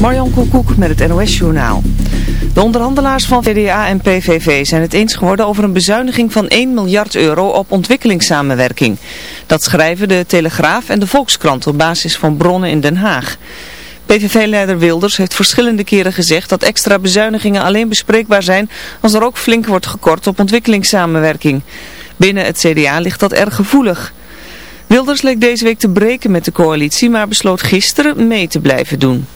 Marjan Koekoek met het NOS-journaal. De onderhandelaars van VDA en PVV zijn het eens geworden over een bezuiniging van 1 miljard euro op ontwikkelingssamenwerking. Dat schrijven de Telegraaf en de Volkskrant op basis van bronnen in Den Haag. PVV-leider Wilders heeft verschillende keren gezegd dat extra bezuinigingen alleen bespreekbaar zijn als er ook flink wordt gekort op ontwikkelingssamenwerking. Binnen het CDA ligt dat erg gevoelig. Wilders leek deze week te breken met de coalitie, maar besloot gisteren mee te blijven doen.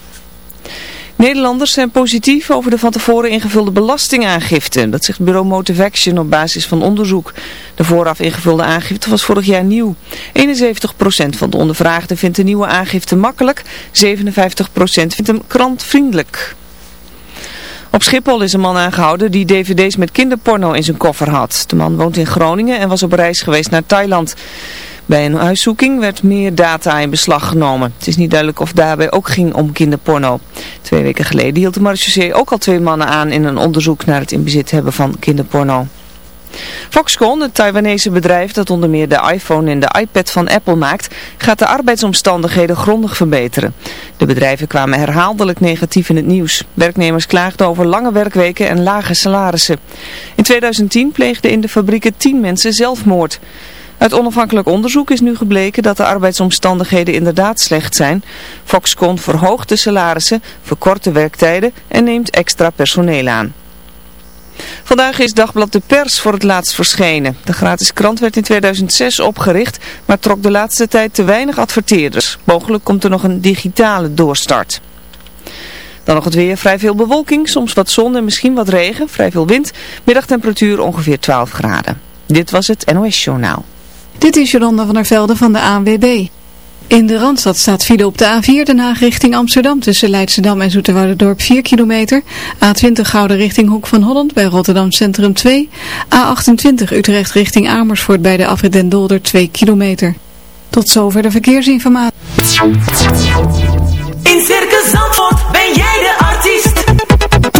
Nederlanders zijn positief over de van tevoren ingevulde belastingaangifte. Dat zegt bureau Motivaction op basis van onderzoek. De vooraf ingevulde aangifte was vorig jaar nieuw. 71% van de ondervraagden vindt de nieuwe aangifte makkelijk. 57% vindt hem krantvriendelijk. Op Schiphol is een man aangehouden die dvd's met kinderporno in zijn koffer had. De man woont in Groningen en was op reis geweest naar Thailand. Bij een huiszoeking werd meer data in beslag genomen. Het is niet duidelijk of daarbij ook ging om kinderporno. Twee weken geleden hield de marechaussee ook al twee mannen aan in een onderzoek naar het in bezit hebben van kinderporno. Foxconn, het Taiwanese bedrijf dat onder meer de iPhone en de iPad van Apple maakt, gaat de arbeidsomstandigheden grondig verbeteren. De bedrijven kwamen herhaaldelijk negatief in het nieuws. Werknemers klaagden over lange werkweken en lage salarissen. In 2010 pleegden in de fabrieken 10 mensen zelfmoord. Uit onafhankelijk onderzoek is nu gebleken dat de arbeidsomstandigheden inderdaad slecht zijn. Foxconn verhoogt de salarissen, verkort de werktijden en neemt extra personeel aan. Vandaag is Dagblad de Pers voor het laatst verschenen. De gratis krant werd in 2006 opgericht, maar trok de laatste tijd te weinig adverteerders. Mogelijk komt er nog een digitale doorstart. Dan nog het weer, vrij veel bewolking, soms wat zon en misschien wat regen, vrij veel wind. Middagtemperatuur ongeveer 12 graden. Dit was het NOS Journaal. Dit is Jolanda van der Velde van de ANWB. In de Randstad staat file op de A4 Den Haag richting Amsterdam tussen Leidschendam en Zoeterwouderdorp 4 kilometer. A20 Gouden richting Hoek van Holland bij Rotterdam Centrum 2. A28 Utrecht richting Amersfoort bij de Afrit den Dolder 2 kilometer. Tot zover de verkeersinformatie. In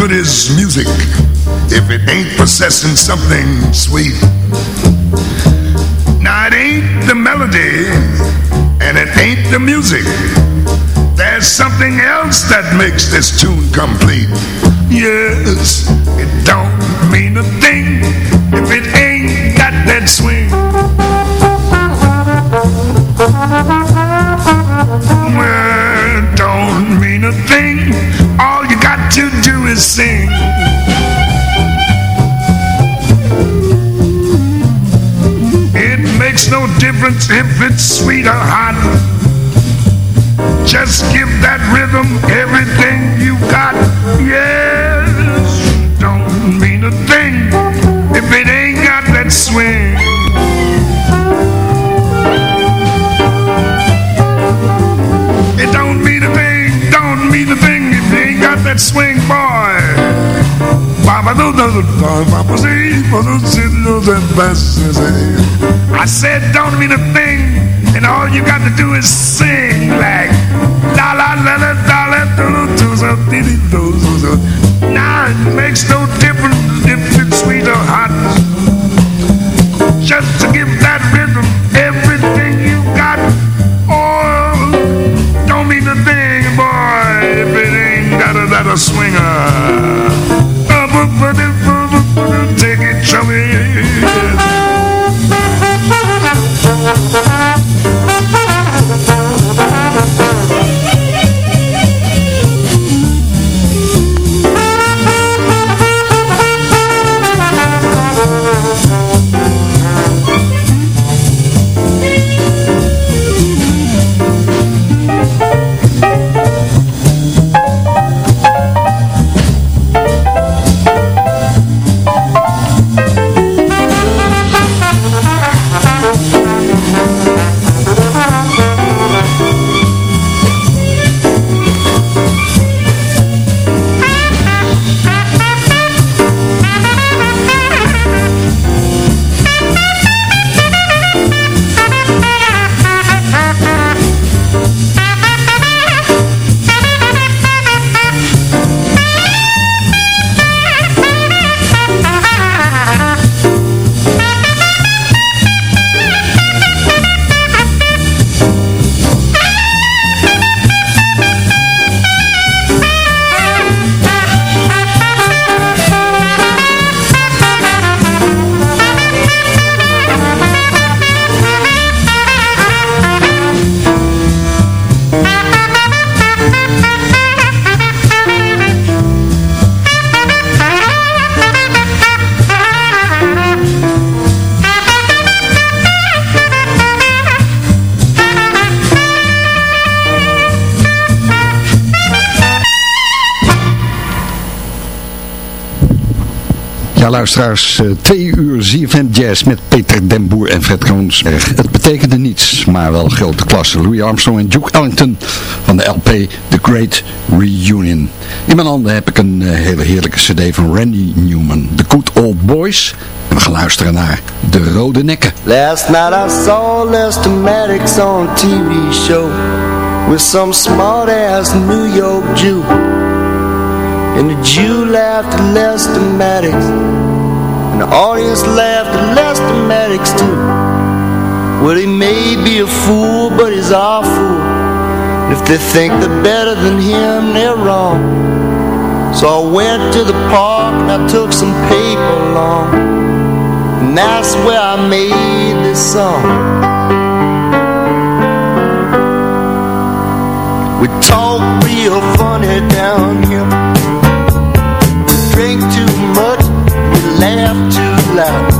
Good is music if it ain't possessing something sweet? Now it ain't the melody and it ain't the music. There's something else that makes this tune complete. Yes, it don't mean a thing if it ain't got that swing. Well, sing. It makes no difference if it's sweet or hot. Just give that rhythm everything you got. Yes, don't mean a thing if it ain't got that swing. It don't mean a thing, don't mean a thing if it ain't got that swing boy. I said don't mean a thing, and all you got to do is sing like la la la la la la do do. Now it makes no difference if it's sweet or hot. Ah! Luisteraars, eh, twee uur ZFM Jazz met Peter Den Boer en Fred Kroonsberg. Het betekende niets, maar wel grote klasse. Louis Armstrong en Duke Ellington van de LP The Great Reunion. In mijn handen heb ik een eh, hele heerlijke cd van Randy Newman, The Good Old Boys. En we gaan luisteren naar De Rode Nekken. Last night I saw Lester Maddox on TV show With some smart-ass New York Jew And the Jew laughed at Lester Maddox And the audience laughed at Lester Maddox too. Well, he may be a fool, but he's our fool And if they think they're better than him, they're wrong. So I went to the park and I took some paper along. And that's where I made this song. We talk real funny down here laugh too loud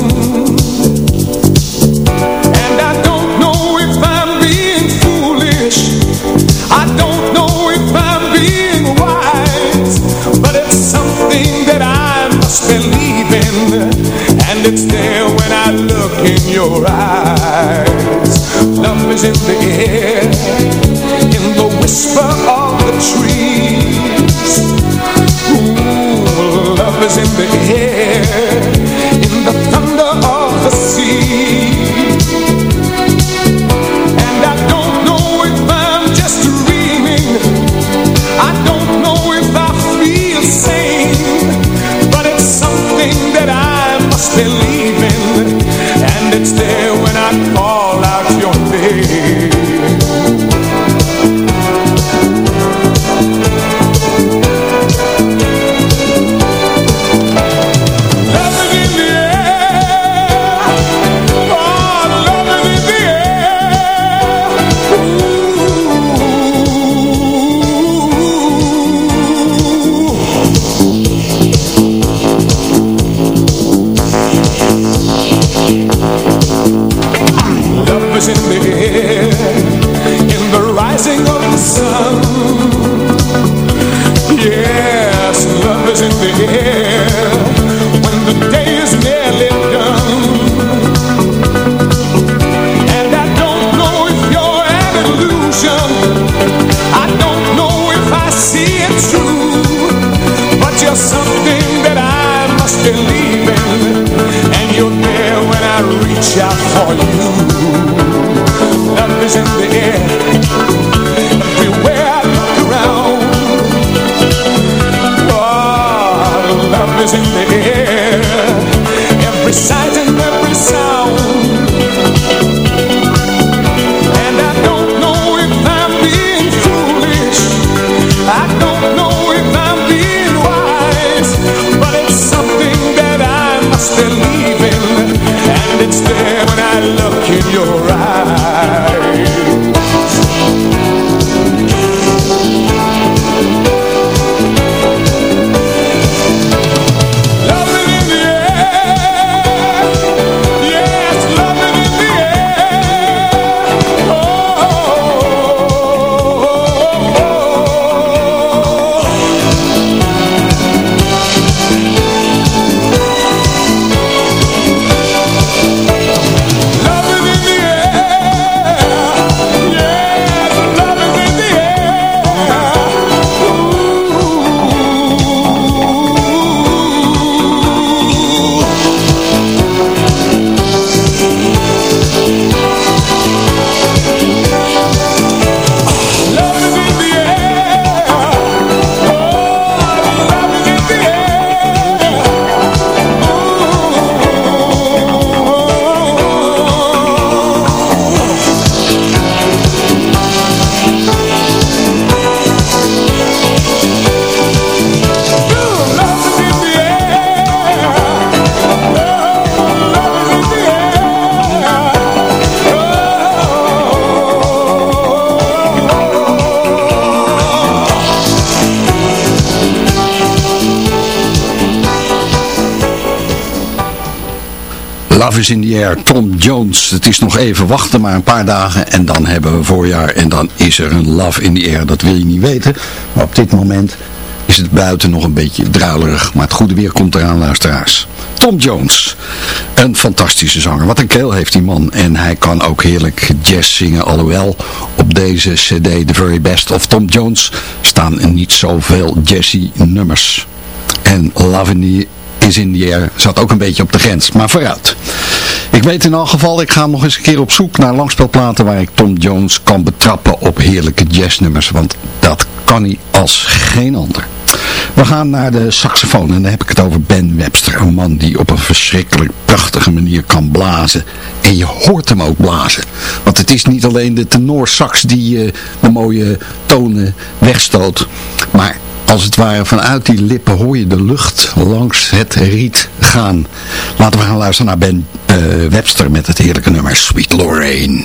baby Love is in the air, Tom Jones. Het is nog even wachten, maar een paar dagen en dan hebben we voorjaar. En dan is er een Love in the air, dat wil je niet weten. Maar op dit moment is het buiten nog een beetje druilerig. Maar het goede weer komt eraan, luisteraars. Tom Jones, een fantastische zanger. Wat een keel heeft die man. En hij kan ook heerlijk jazz zingen. Alhoewel op deze cd, The Very Best of Tom Jones, staan niet zoveel jazzy nummers. En Love in the is in the air zat ook een beetje op de grens. Maar vooruit. Ik weet in elk geval, ik ga nog eens een keer op zoek naar langspelplaten waar ik Tom Jones kan betrappen op heerlijke jazznummers. Want dat kan hij als geen ander. We gaan naar de saxofoon en dan heb ik het over Ben Webster. Een man die op een verschrikkelijk prachtige manier kan blazen. En je hoort hem ook blazen. Want het is niet alleen de tenorsax die uh, de mooie tonen wegstoot. Maar als het ware vanuit die lippen hoor je de lucht langs het riet gaan. Laten we gaan luisteren naar Ben uh, Webster met het heerlijke nummer Sweet Lorraine.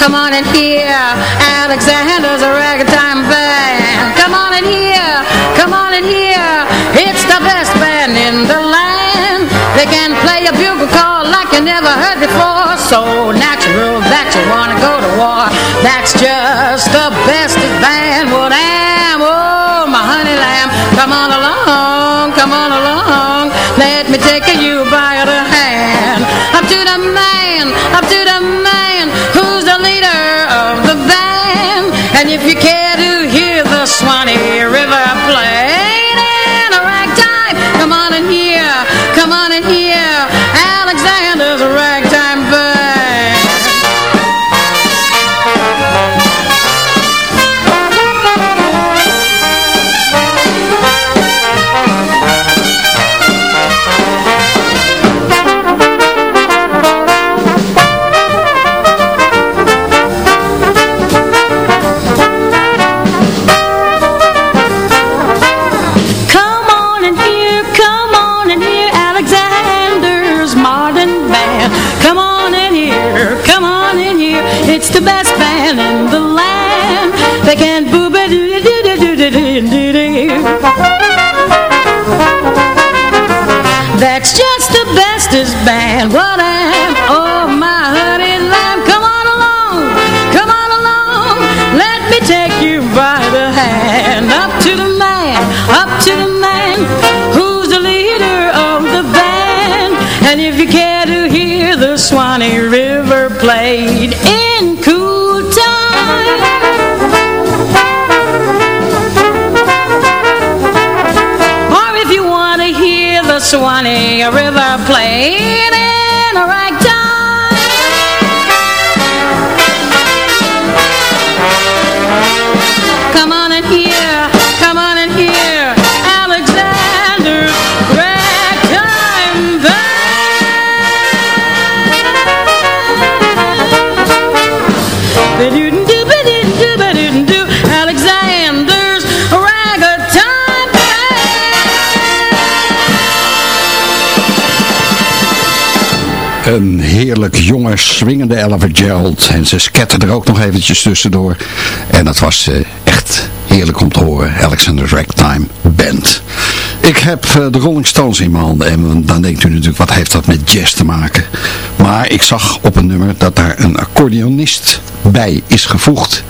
Come on in here. Alexander's a ragtime band. Come on in here, come on in here. It's the best band in the land. They can play a bugle call like you never heard before. So natural that you wanna go to war. That's just the best band. What am? Oh, my honey lamb. Come on along, come on along. Let me take you care to the bestest band. What I am Oh my honey lamb, come on along, come on along. Let me take you by the hand up to the man, up to the man who's the leader of the band. And if you care to hear the Swanee River played in cool time. Or if you want to hear the Swanee River playing heerlijk jonge, swingende Ella Gerald. En ze sketten er ook nog eventjes tussendoor. En dat was eh, echt heerlijk om te horen. Alexander Ragtime Band. Ik heb eh, de Rolling Stones in mijn handen. En dan denkt u natuurlijk, wat heeft dat met jazz te maken? Maar ik zag op een nummer dat daar een accordeonist bij is gevoegd.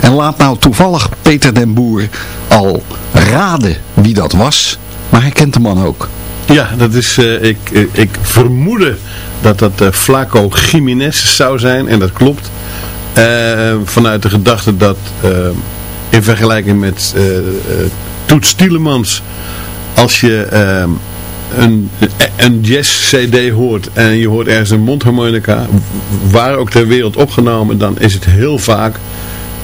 En laat nou toevallig Peter den Boer al raden wie dat was. Maar hij kent de man ook. Ja, dat is, eh, ik, ik, ik vermoedde dat dat eh, Flaco Jiménez zou zijn. En dat klopt. Eh, vanuit de gedachte dat eh, in vergelijking met eh, eh, Toets Tielemans, als je eh, een, een jazz cd hoort en je hoort ergens een mondharmonica, waar ook ter wereld opgenomen, dan is het heel vaak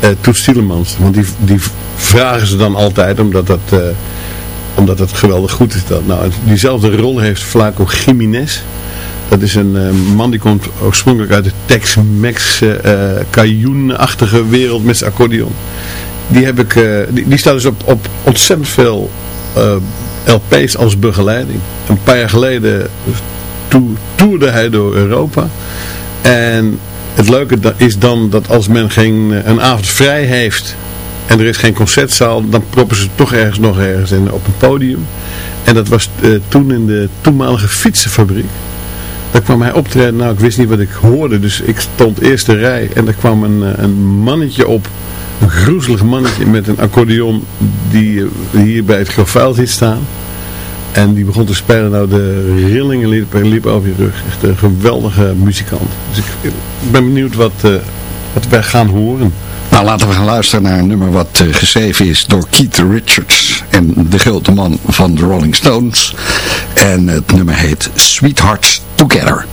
eh Toets Tielemans. Want die, die vragen ze dan altijd, omdat dat... eh, omdat het geweldig goed is. Dat. Nou, diezelfde rol heeft Flaco Jiménez. Dat is een eh, man die komt oorspronkelijk uit de Tex-Mex uh, achtige wereld met accordeon. Die, heb ik, eh, die, staat dus op, op ontzettend veel eh, LP's als begeleiding. Een paar jaar geleden to toerde hij door Europa. En het leuke is dan dat als men geen, eh, een avond vrij heeft en er is geen concertzaal, dan proppen ze toch ergens nog ergens op een podium. En dat was eh, toen in de toenmalige fietsenfabriek. Daar kwam hij optreden, nou ik wist niet wat ik hoorde, dus ik stond eerste rij en er kwam een, eh, een mannetje op, een groezelig mannetje met een accordeon die eh, hier bij het grafvuil zit staan. En die begon te spelen, nou de rillingen liepen liep over je rug. Echt een geweldige muzikant. Dus ik, ben benieuwd wat, eh, wat wij gaan horen. Nou, laten we gaan luisteren naar een nummer wat eh, geschreven is door Keith Richards en de grote man van de Rolling Stones. En het nummer heet Sweethearts Together.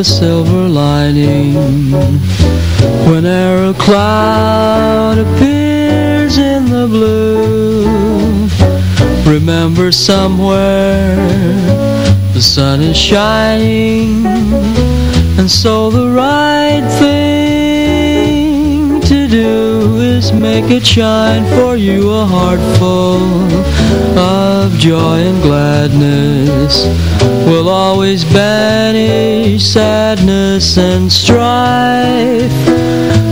the silver lining. Whenever a cloud appears in the blue Remember somewhere the sun is shining And so the right thing make it shine for you a heart full of joy and gladness. Will always banish sadness and strife.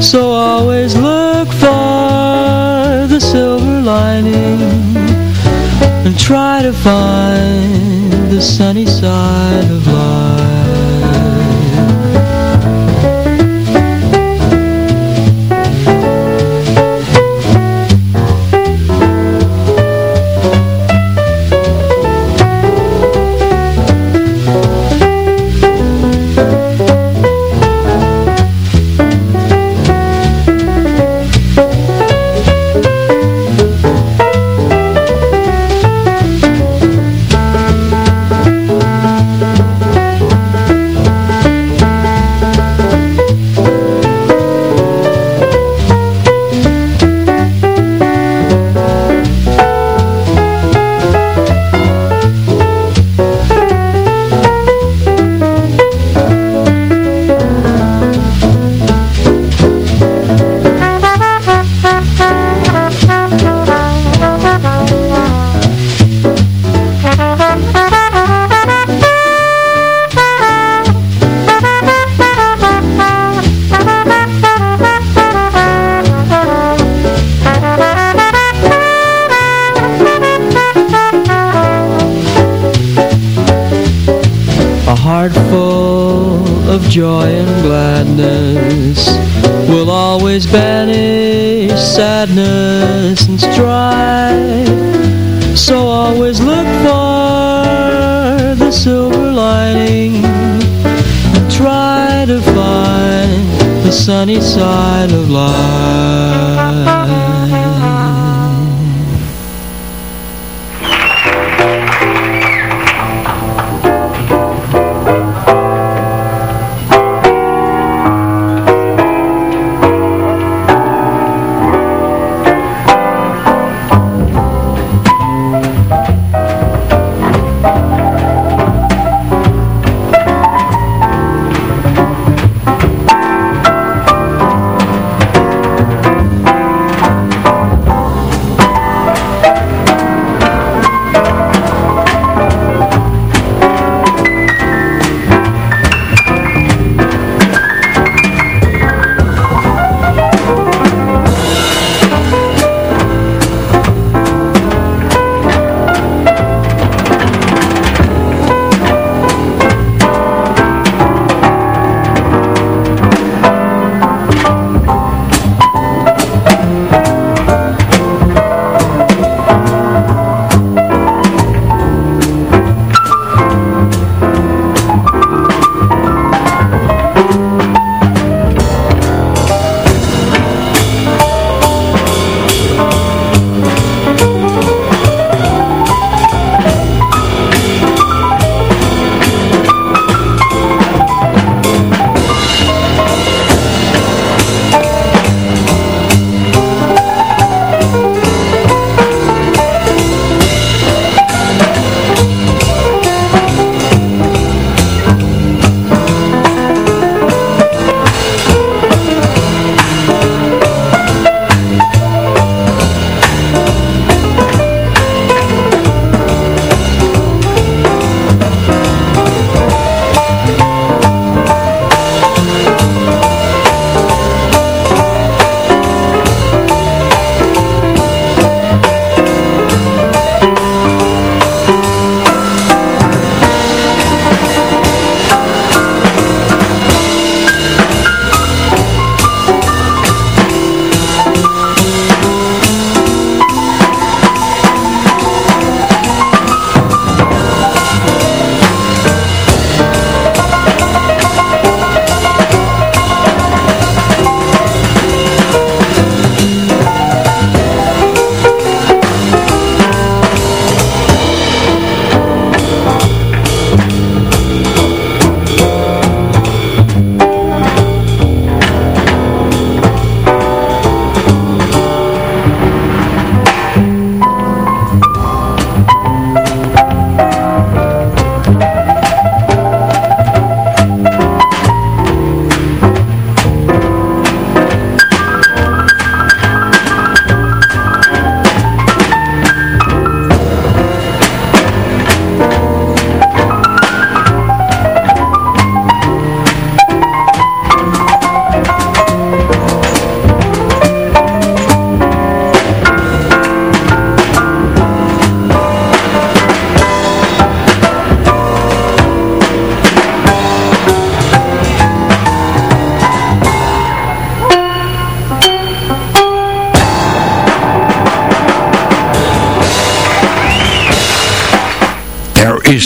So always look for the silver lining and try to find the sunny side of life.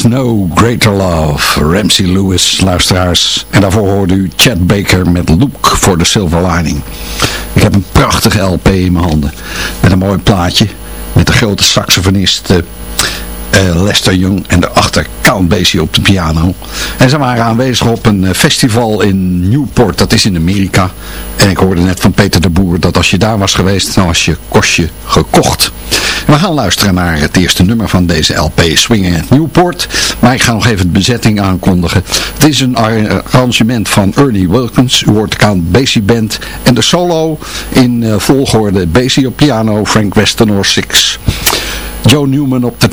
No greater love. Ramsey Lewis, luisteraars. En daarvoor hoorde u Chad Baker met Look for the Silver Lining. Ik heb een prachtige LP in mijn handen. Met een mooi plaatje. Met de grote saxofonist uh, Lester Young. En daarachter Count Basie op de piano. En ze waren aanwezig op een eh, festival in Newport. Dat is in Amerika. En ik hoorde net van Peter de Boer dat als je daar was geweest, dan was je kostje gekocht. We gaan luisteren naar het eerste nummer van deze LP, Swinging at Newport. Maar ik ga nog even de bezetting aankondigen. Het is een arrangement van Ernie Wilkins. U hoort de Basie Band. En de solo in uh, volgorde Basie op piano, Frank Westenor 6. Joe Newman op de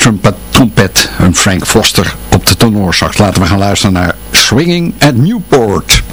trompet en Frank Foster op de tenorsax. Laten we gaan luisteren naar Swinging at Newport.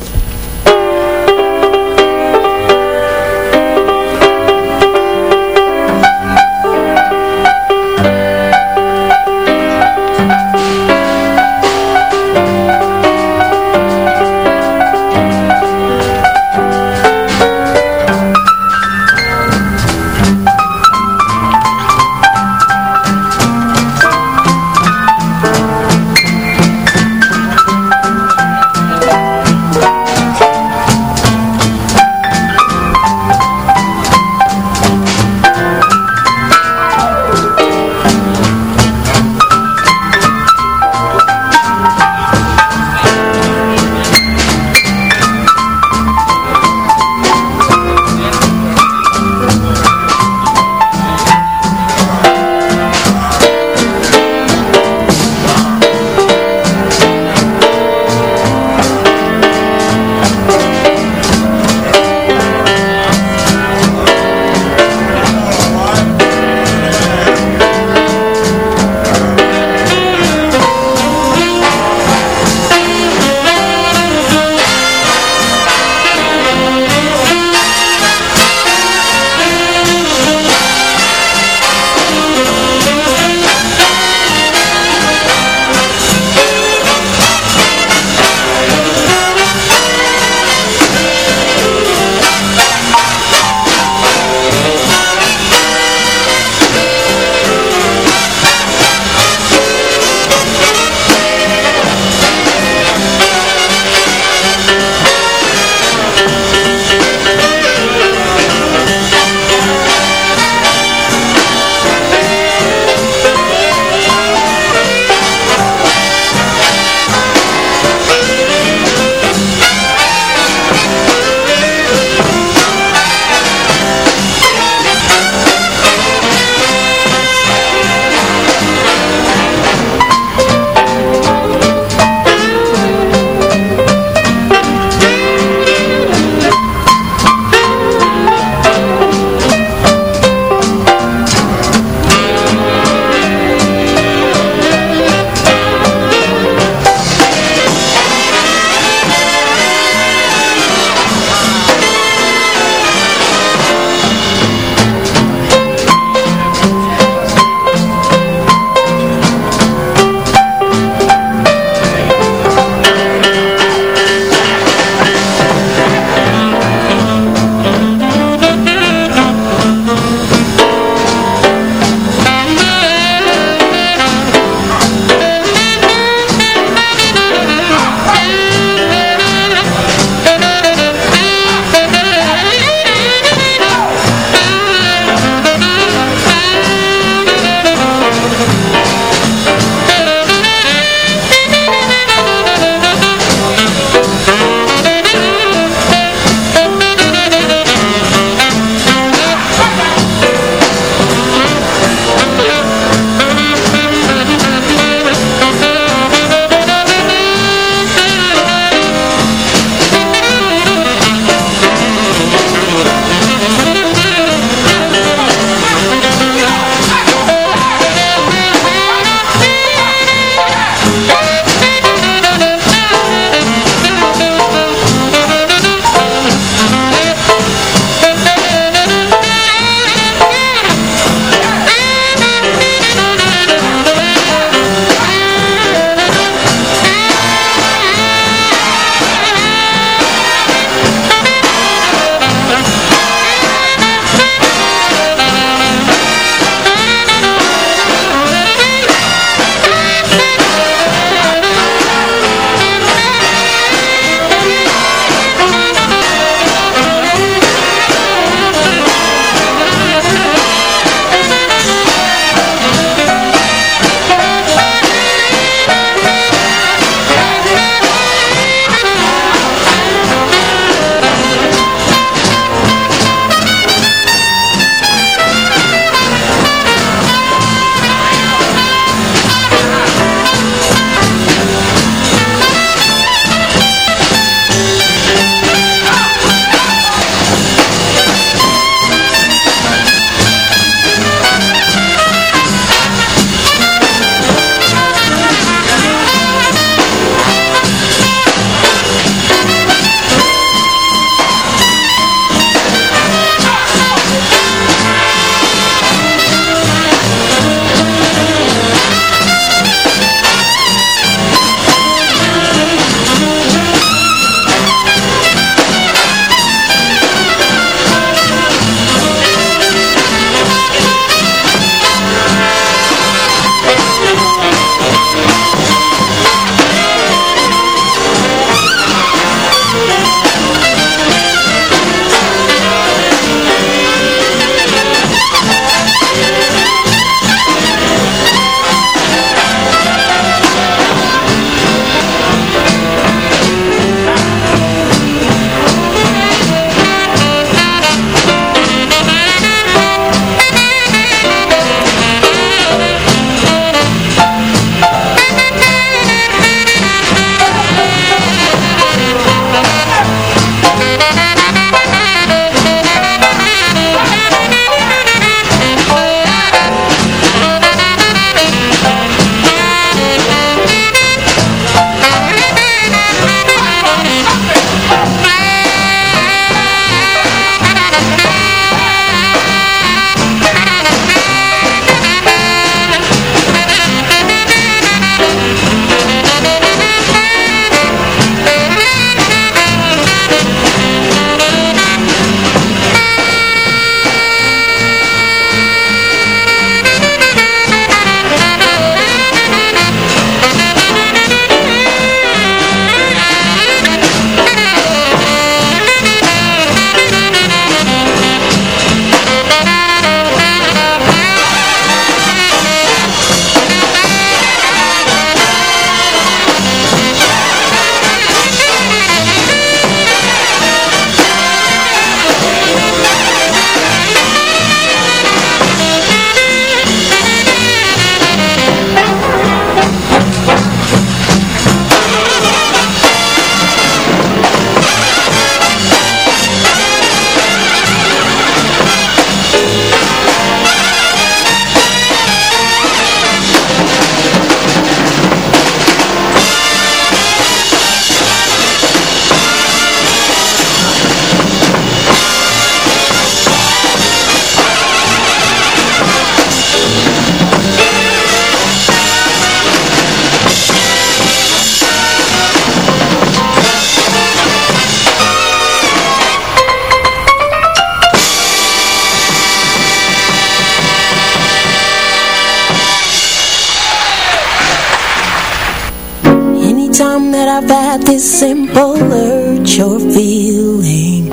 Time that I've had this simple urge or feeling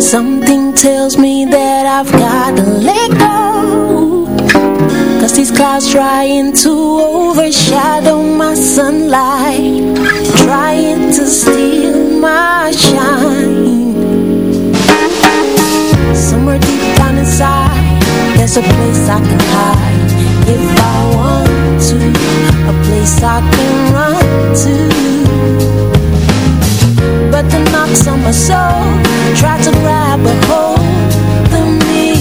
Something tells me that I've got to let go. Cause these clouds trying to overshadow my sunlight Trying to steal my shine. Somewhere deep down inside There's a place I can hide If I want to A place I can run to. But the knocks on my soul Try to grab a hold of me.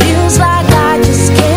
Feels like I just can't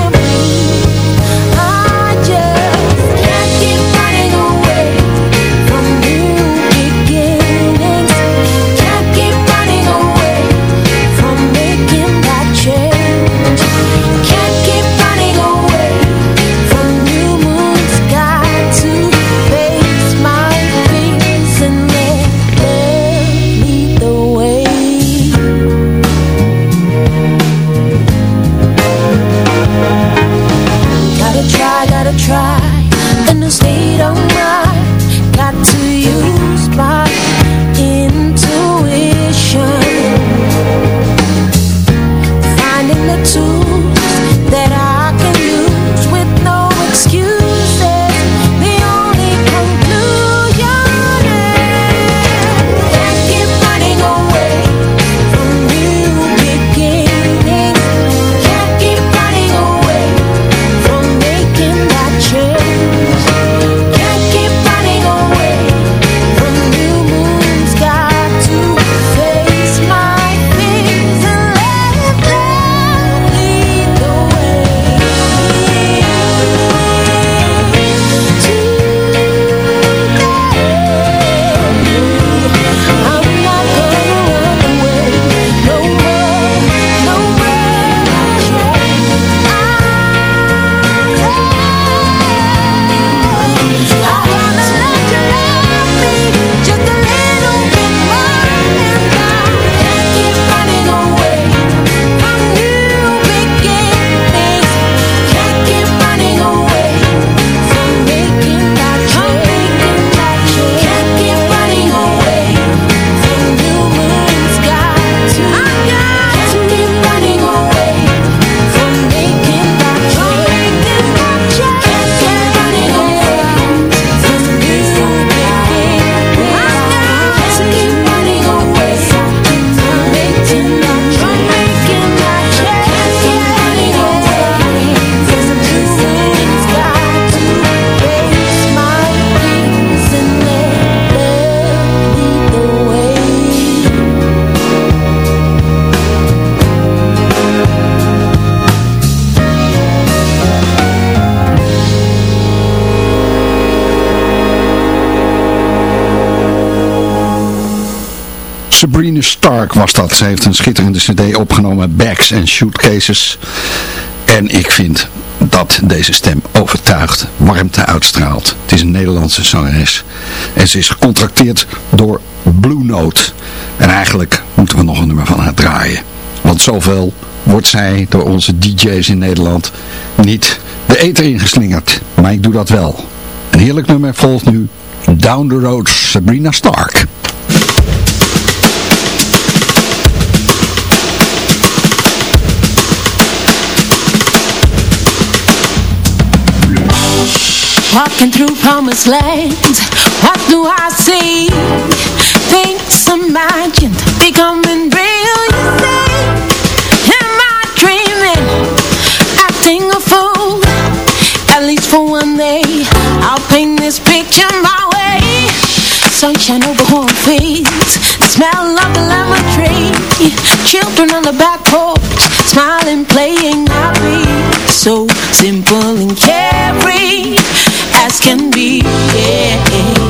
Stark was dat. Ze heeft een schitterende cd opgenomen, Bags and Suitcases. En ik vind dat deze stem overtuigt, warmte uitstraalt. Het is een Nederlandse zangeres. En ze is gecontracteerd door Blue Note. En eigenlijk moeten we nog een nummer van haar draaien. Want zoveel wordt zij door onze DJ's in Nederland niet de eter ingeslingerd. Maar ik doe dat wel. Een heerlijk nummer volgt nu Down the Road Sabrina Stark. Walking through promised land, what do I see? Things imagined becoming real, you say? Am I dreaming, acting a fool? At least for one day, I'll paint this picture my way. Sunshine over cornfields, the smell of the lemon tree. Children on the back porch, smiling, playing happy. So simple and carefree can be. Yeah.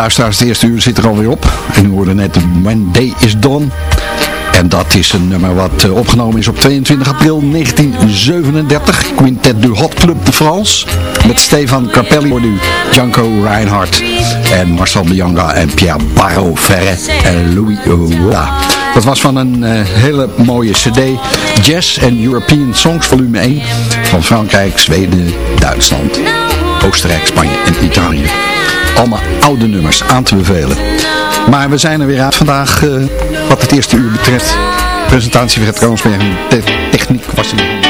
Luisteraars, het eerste uur zit er alweer op. En u hoorde net When Day Is Done. En dat is een nummer wat eh, opgenomen is op 22 april 1937. Quintet du Hot Club de France. Met Stefan Carpelli voor nu Janko Reinhardt. En Marcel de Janga en Pierre Barro Ferret en Louis Oula. Dat was van een eh, hele mooie cd. Jazz and European Songs volume 1. Van Frankrijk, Zweden, Duitsland, Oostenrijk, Spanje en Italië. Allemaal oude nummers aan te bevelen. Maar we zijn er weer uit vandaag eh, wat het eerste uur betreft. Presentatie van het Kroonsberg en techniek was in